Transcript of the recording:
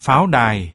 pháo đài.